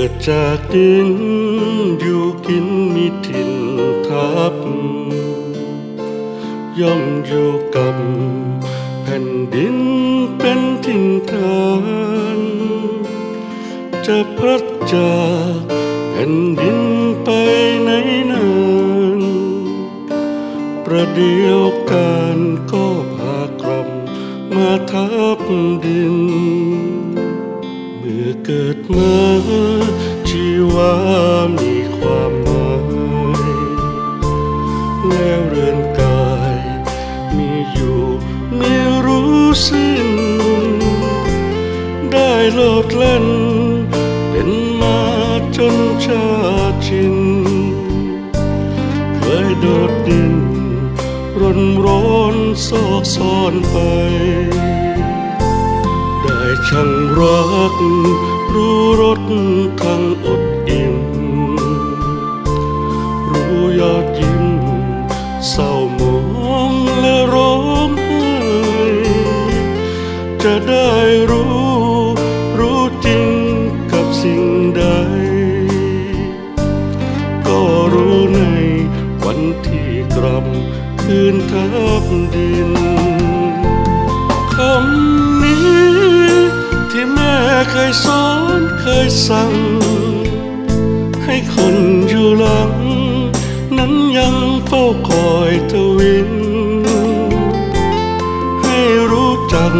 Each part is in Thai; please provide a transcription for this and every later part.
ิดจากดินอยู่กินมีถิ่นทับย่อมอยู่กับแผ่นดินเป็นถิ่นฐานจะพลัดจากแผ่นดินไปไหนนานประเดียวกันก็พากลับมาทับดิน เมื่อเกิดมา ชีวามีความหมายแล้วเรือนกายมีอยู่ไม่รู้สิ้น ได้โลดเล่น เป็นมาจนชาชิน เคยโดดดินรนร้อนซอกซ่อนไป ได้ช่างรัก รู้รสทั้งอดอิ่ม รู้ยอดยิ้มเศร้ามองและร้องไห้จะได้รู้ รู้จริงกับสิ่งใด ก็รู้ในวันที่กลับคืนทับดิน รู้จัก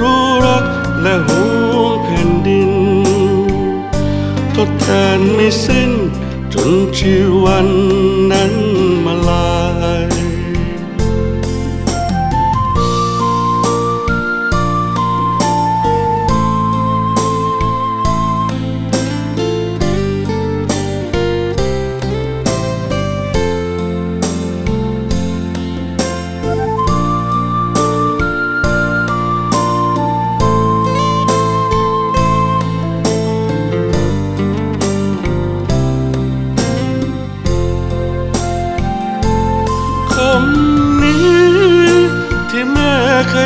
รู้รักและห่วงแผ่นดิน ทดแทนไม่สิ้นจนชีวันนั้นมาลาย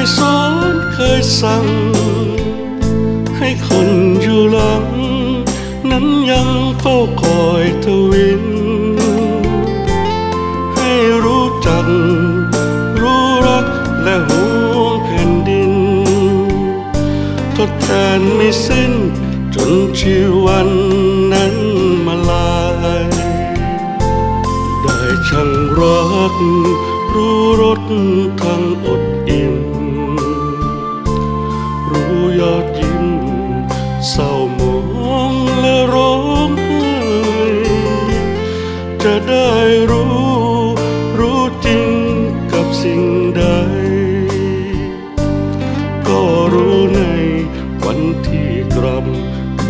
ยสอนเคยสั่ง ให้คนอยู่หลัง นั้นยังเฝ้าคอยทวิน ให้รู้จัก รู้รักและห่วงแผ่นดิน ทดแทนไม่สิ้นจนชีวันนั้นมาลาย ได้ช่างรัก รู้รสทั้งอด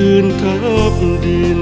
คืนทับดิน